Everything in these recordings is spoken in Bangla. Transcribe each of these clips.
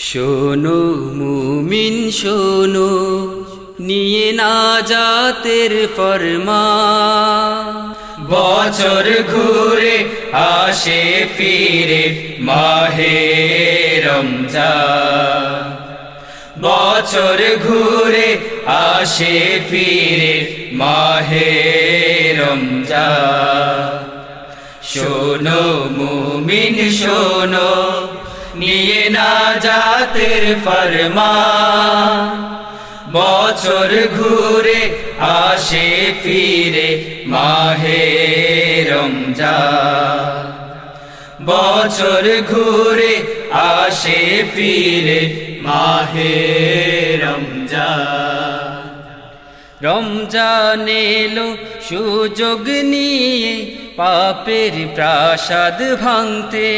শোনো মুমিন, শোনো, নিয়ে না জাতের ফরমা বছর ঘুরে আসে ফিরে মাহে রমজান। বছর ঘুরে আসে ফিরে মাহে রমজান। শোনো মুমিন, শোনো নিয়ে না জাতের ফরমা বছর ঘুরে আসে, ফিরে মাহে রমজা বছর ঘুরে আসে, ফিরে মাহে রমজা রমজান এলো, সুযোগ নিয়ে পাপের প্রাসাদ ভাঙতে।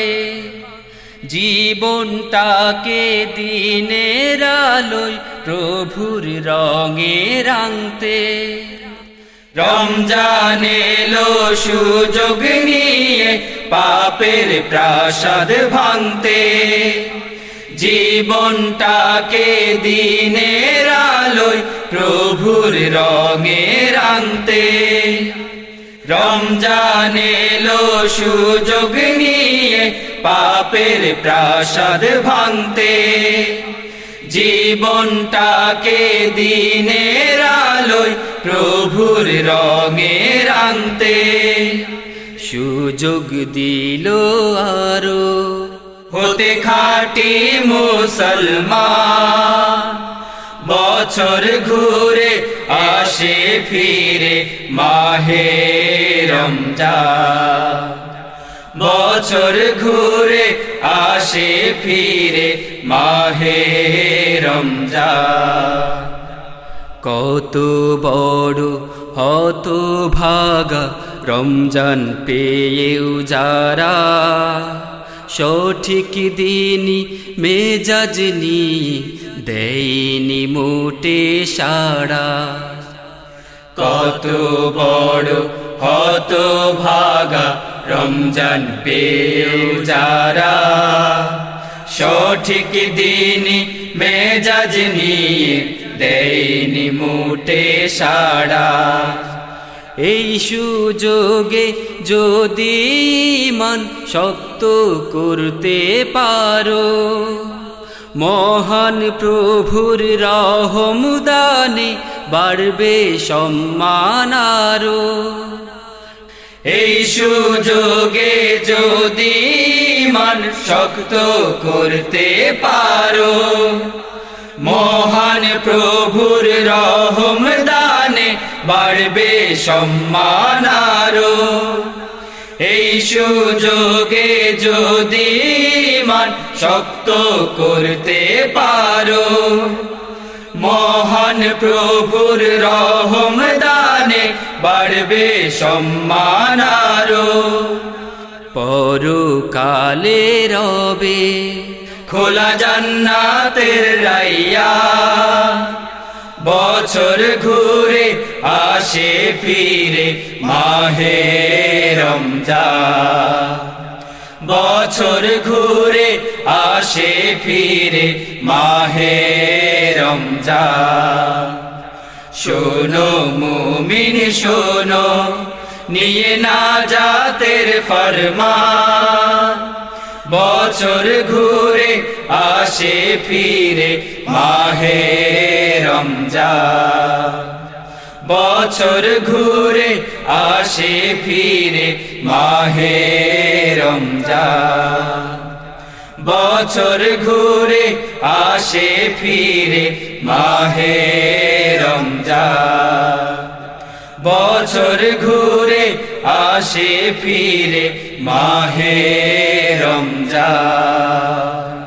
জীবনটাকে দিনের আলোয় প্রভুর রঙে রাঙতে। রমজান এলো, সুযোগ নিয়ে পাপের প্রাসাদ ভাঙতে। জীবনটাকে দিনের আলোয় প্রভুর রঙে রাঙতে। রমজান এলো, সুযোগ নিয়ে পাপের প্রাসাদ ভাঙতে। জীবনটাকে দিনের আলোয় প্রভুর রঙে রাঙতে। সুযোগ দিল আরও। হতে খাটি মুসলমান। বছর ঘুরে আসে ফিরে মাহে রমজান। বছর ঘুরে আসে ফিরে মাহে রমজান। কত বড় হত ভাগা রমজান পেয়েও যারা সঠিক দিনই মেজাজ দেয়নি মোটে সাড়া। কত বড় হত ভাগা রমজান পেও যারা সঠিক দিন মেজাজ নিয়ে দেয়নি মুটে সাড়া। এই সুযোগে যদি মান শক্ত করতে পারো, মহান প্রভুর রহমদানে বাড়বে সম্মান আরও। এই সুযোগে যদি মান শক্ত করতে পারো, মহান প্রভুর রহম দানে বাড়বে সম্মান আরও। এই সুযোগে যদি মান শক্ত করতে পারো, মহান প্রভুর রহম দানে বাড়বে সম্মান আরও। পরকালে রবে খোলা জান্নাতের রাইয়া। বছর ঘুরে আসে ফিরে মাহে রমজান। বছর ঘুরে আসে ফিরে মাহে রমজান। শোনো মুমিন, শোনো, নিয়ে না জাতের ফরমান। বছর ঘুরে আসে ফিরে মাহে রমজান। বছর ঘুরে আসে ফিরে মাহে রমজান। বছর ঘুরে আসে ফিরে মাহে রমজান। বছর ঘুরে আসে ফিরে মাহে রমজান।